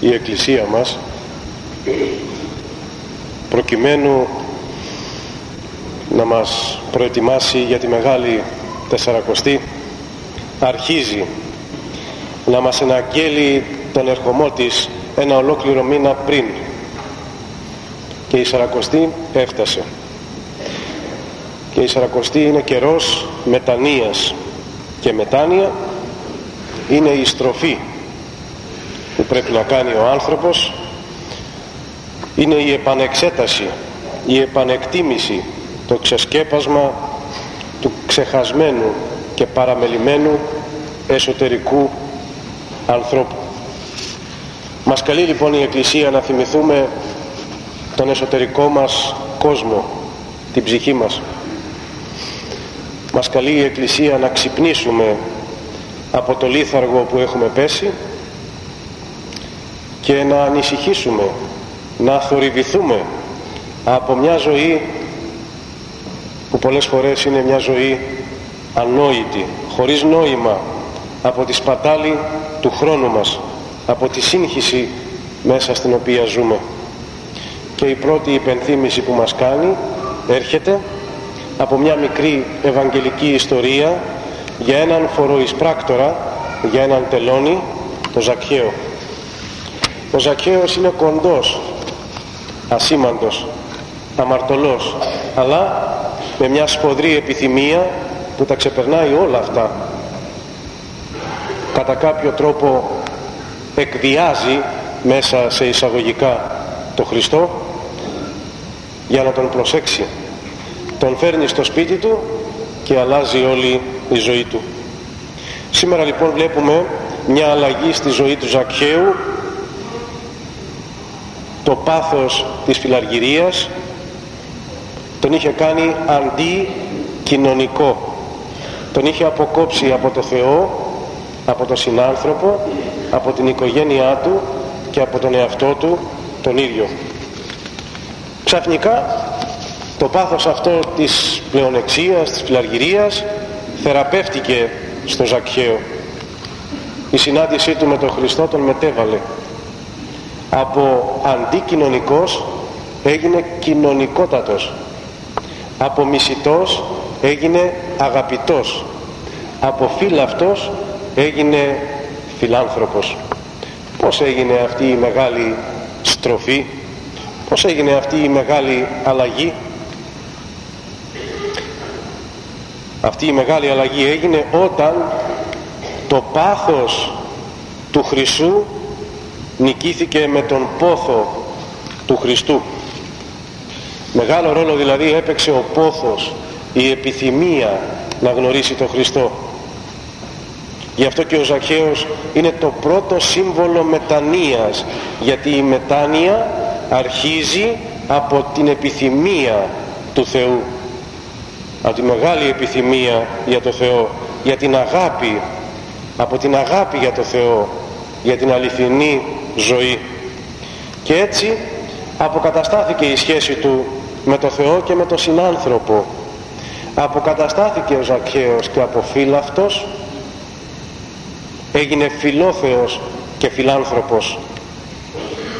η Εκκλησία μας προκειμένου να μας προετοιμάσει για τη Μεγάλη Τεσσαρακοστή αρχίζει να μας εναγγέλει τον ερχομό της ένα ολόκληρο μήνα πριν. Και η Σαρακοστή έφτασε. Και η Σαρακοστή είναι καιρός μετανοίας και μετάνοια είναι η στροφή που πρέπει να κάνει ο άνθρωπος είναι η επανεξέταση η επανεκτίμηση το ξεσκέπασμα του ξεχασμένου και παραμελημένου εσωτερικού ανθρώπου. Μας καλεί λοιπόν η Εκκλησία να θυμηθούμε τον εσωτερικό μας κόσμο την ψυχή μας. Μας καλεί η Εκκλησία να ξυπνήσουμε από το λίθαργο που έχουμε πέσει και να ανησυχήσουμε να θορυβηθούμε από μια ζωή που πολλές φορές είναι μια ζωή ανόητη χωρίς νόημα από τη σπατάλη του χρόνου μας από τη σύγχυση μέσα στην οποία ζούμε. Και η πρώτη υπενθύμηση που μας κάνει έρχεται από μια μικρή ευαγγελική ιστορία για έναν φοροεισπράκτορα για έναν τελώνη το Ζακχαίο ο Ζακχαίος είναι κοντός ασήμαντος αμαρτωλός αλλά με μια σφοδρή επιθυμία που τα ξεπερνάει όλα αυτά. Κατά κάποιο τρόπο εκδιάζει μέσα σε εισαγωγικά το Χριστό για να τον προσέξει. Τον φέρνει στο σπίτι του και αλλάζει όλη η ζωή του. Σήμερα λοιπόν βλέπουμε μια αλλαγή στη ζωή του Ζακχαίου το πάθος της φιλαργυρίας τον είχε κάνει αντικοινωνικό τον είχε αποκόψει από το Θεό από τον συνάνθρωπο από την οικογένειά του και από τον εαυτό του τον ίδιο ξαφνικά το πάθος αυτό της πλεονεξίας, της φιλαργυρίας θεραπεύτηκε στο Ζακχαίο. Η συνάντησή του με τον Χριστό τον μετέβαλε από αντικοινωνικός έγινε κοινωνικότατος. Από μισητός έγινε αγαπητός. Από φύλαυτος έγινε φιλάνθρωπος. Πως έγινε αυτή η μεγάλη στροφή; Πως έγινε αυτή η μεγάλη αλλαγή; Αυτή η μεγάλη αλλαγή έγινε όταν το πάθος του Χριστού νικήθηκε με τον πόθο του Χριστού. Μεγάλο ρόλο δηλαδή έπαιξε ο πόθος η επιθυμία να γνωρίσει τον Χριστό. Γι' αυτό και ο Ζαχαίος είναι το πρώτο σύμβολο μετανοίας γιατί η μετάνοια αρχίζει από την επιθυμία του Θεού. Από τη μεγάλη επιθυμία για το Θεό για την αγάπη από την αγάπη για το Θεό για την αληθινή ζωή. Και έτσι αποκαταστάθηκε η σχέση του με το Θεό και με τον συνάνθρωπο. Αποκαταστάθηκε ο Ζακχαίος και από φύλαυτος έγινε φιλόθεος και φιλάνθρωπος.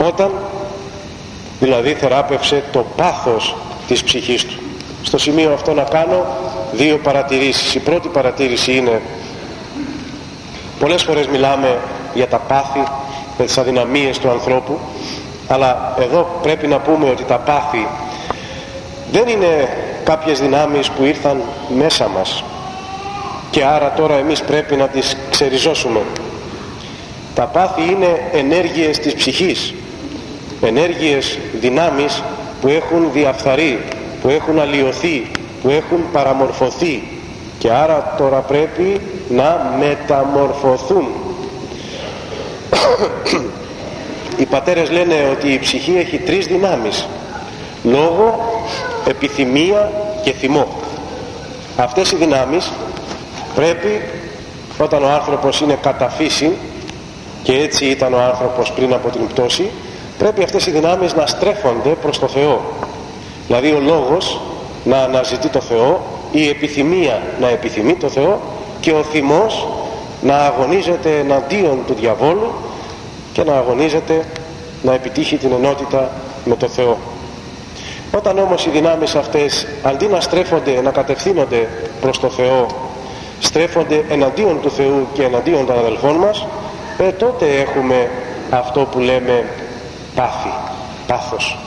Όταν δηλαδή θεράπευσε το πάθος της ψυχής του. Στο σημείο αυτό να κάνω δύο παρατηρήσεις. Η πρώτη παρατήρηση είναι πολλές φορές μιλάμε για τα πάθη για τις αδυναμίες του ανθρώπου αλλά εδώ πρέπει να πούμε ότι τα πάθη δεν είναι κάποιες δυνάμεις που ήρθαν μέσα μας. Και άρα τώρα εμείς πρέπει να τις ξεριζώσουμε. Τα πάθη είναι ενέργειες της ψυχής ενέργειες δυνάμεις που έχουν διαφθαρεί που έχουν αλλοιωθεί που έχουν παραμορφωθεί. Και άρα τώρα πρέπει να μεταμορφωθούν οι πατέρες λένε ότι η ψυχή έχει τρεις δυνάμεις. Λόγο, επιθυμία και θυμό. Αυτές οι δυνάμεις πρέπει όταν ο άνθρωπος είναι κατά φύση και έτσι ήταν ο άνθρωπος πριν από την πτώση πρέπει αυτές οι δυνάμεις να στρέφονται προς το Θεό. Δηλαδή ο λόγος να αναζητεί το Θεό η επιθυμία να επιθυμεί το Θεό και ο θυμός να αγωνίζεται εναντίον του διαβόλου και να αγωνίζεται να επιτύχει την ενότητα με το Θεό. Όταν όμως οι δυνάμεις αυτές αντί να στρέφονται, να κατευθύνονται προς το Θεό στρέφονται εναντίον του Θεού και εναντίον των αδελφών μας ε, τότε έχουμε αυτό που λέμε πάθη, πάθος.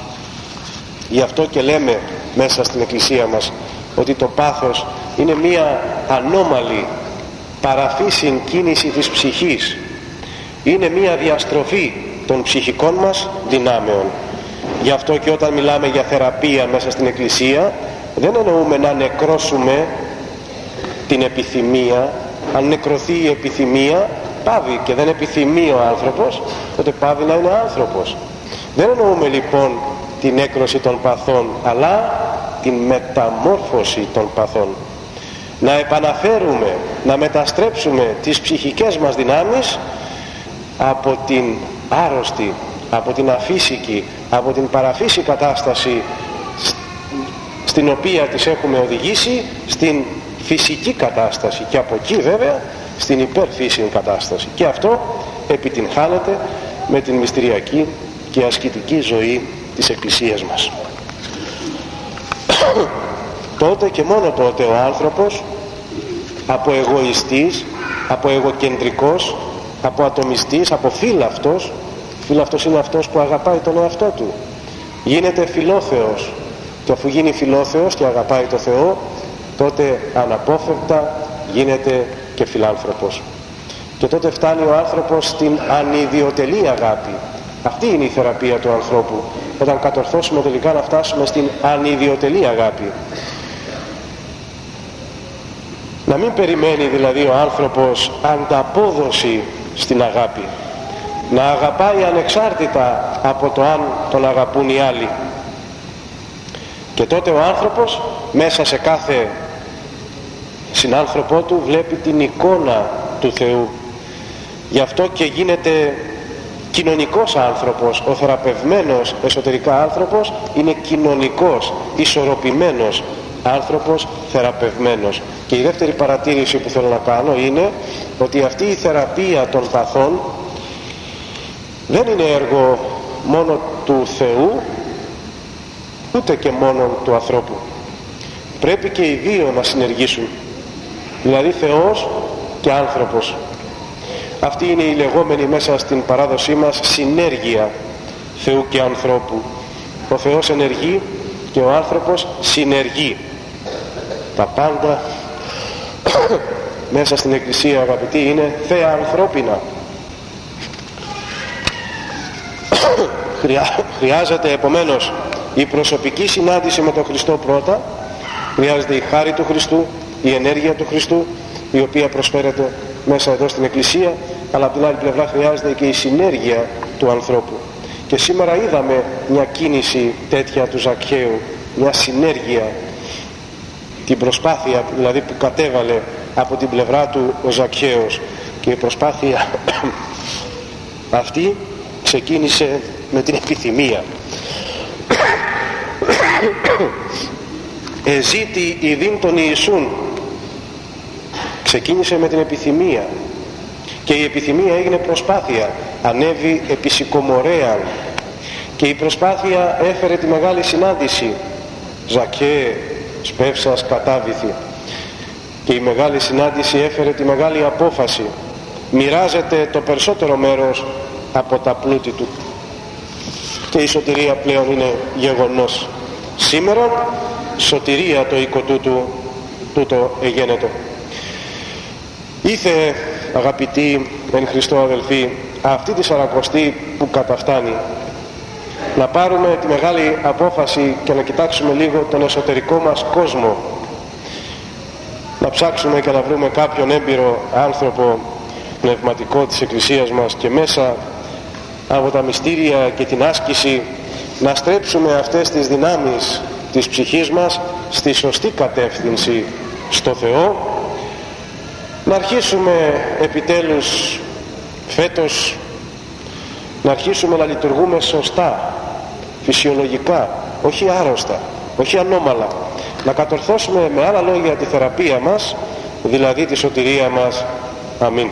Γι' αυτό και λέμε μέσα στην Εκκλησία μας ότι το πάθος είναι μία ανώμαλη παραφύσιν κίνηση της ψυχής. Είναι μία διαστροφή των ψυχικών μας δυνάμεων. Γι' αυτό και όταν μιλάμε για θεραπεία μέσα στην Εκκλησία δεν εννοούμε να νεκρώσουμε την επιθυμία. Αν νεκρωθεί η επιθυμία πάβει και δεν επιθυμεί ο άνθρωπος τότε πάβει να είναι άνθρωπος. Δεν εννοούμε λοιπόν την έκρωση των παθών αλλά την μεταμόρφωση των παθών να επαναφέρουμε να μεταστρέψουμε τις ψυχικές μας δυνάμεις από την άρρωστη από την αφύσικη από την παραφύση κατάσταση στην οποία τις έχουμε οδηγήσει στην φυσική κατάσταση. Και από εκεί βέβαια στην υπερφύσικη κατάσταση. Και αυτό επιτυγχάνεται με την μυστηριακή και ασκητική ζωή της Εκκλησίας μας. Τότε και μόνο τότε ο άνθρωπος από εγωιστής από εγωκεντρικός από ατομιστής, από φύλαυτος φύλαυτος είναι αυτός που αγαπάει τον εαυτό του. Γίνεται φιλόθεος. Και αφού γίνει φιλόθεος και αγαπάει το Θεό τότε αναπόφευκτα γίνεται και φιλάνθρωπος. Και τότε φτάνει ο άνθρωπος στην ανιδιοτελή αγάπη. Αυτή είναι η θεραπεία του ανθρώπου. Όταν κατορθώσουμε τελικά να φτάσουμε στην ανιδιοτελή αγάπη. Να μην περιμένει δηλαδή ο άνθρωπος ανταπόδοση στην αγάπη. Να αγαπάει ανεξάρτητα από το αν τον αγαπούν οι άλλοι. Και τότε ο άνθρωπος μέσα σε κάθε συνάνθρωπό του βλέπει την εικόνα του Θεού. Γι' αυτό και γίνεται κοινωνικός άνθρωπος. Ο θεραπευμένος εσωτερικά άνθρωπος είναι κοινωνικός ισορροπημένος άνθρωπος θεραπευμένος. Και η δεύτερη παρατήρηση που θέλω να κάνω είναι ότι αυτή η θεραπεία των παθών δεν είναι έργο μόνο του Θεού ούτε και μόνο του ανθρώπου. Πρέπει και οι δύο να συνεργήσουν. Δηλαδή Θεός και άνθρωπος. Αυτή είναι η λεγόμενη μέσα στην παράδοσή μας συνέργεια Θεού και ανθρώπου. Ο Θεός ενεργεί και ο άνθρωπος συνεργεί τα πάντα. Μέσα στην Εκκλησία αγαπητοί είναι θέα ανθρώπινα. Χρειάζεται επομένως η προσωπική συνάντηση με τον Χριστό πρώτα. Χρειάζεται η χάρη του Χριστού η ενέργεια του Χριστού η οποία προσφέρεται μέσα εδώ στην Εκκλησία. Αλλά από την άλλη πλευρά χρειάζεται και η συνέργεια του ανθρώπου. Και σήμερα είδαμε μια κίνηση τέτοια του Ζακχαίου μια συνέργεια την προσπάθεια δηλαδή που κατέβαλε από την πλευρά του ο Ζακχαίος και η προσπάθεια αυτή ξεκίνησε με την επιθυμία. Εζήτη ειδήν τον Ιησούν ξεκίνησε με την επιθυμία και η επιθυμία έγινε προσπάθεια. Ανέβη επισηκομορέαν και η προσπάθεια έφερε τη μεγάλη συνάντηση. Ζακέ σπεύσας κατάβηθη. Και η μεγάλη συνάντηση έφερε τη μεγάλη απόφαση. Μοιράζεται το περισσότερο μέρος από τα πλούτη του. Και η σωτηρία πλέον είναι γεγονός. Σήμερα σωτηρία το οίκο τούτου τούτο εγένετο. Ήθε αγαπητοί εν Χριστώ αδελφοί αυτή τη σαρακοστή που καταφτάνει να πάρουμε τη μεγάλη απόφαση και να κοιτάξουμε λίγο τον εσωτερικό μας κόσμο. Να ψάξουμε και να βρούμε κάποιον έμπειρο άνθρωπο πνευματικό της Εκκλησίας μας και μέσα από τα μυστήρια και την άσκηση να στρέψουμε αυτές τις δυνάμεις της ψυχής μας στη σωστή κατεύθυνση στο Θεό. Να αρχίσουμε επιτέλους φέτος να αρχίσουμε να λειτουργούμε σωστά φυσιολογικά όχι άρρωστα όχι ανώμαλα. Να κατορθώσουμε με άλλα λόγια τη θεραπεία μας δηλαδή τη σωτηρία μας. Αμήν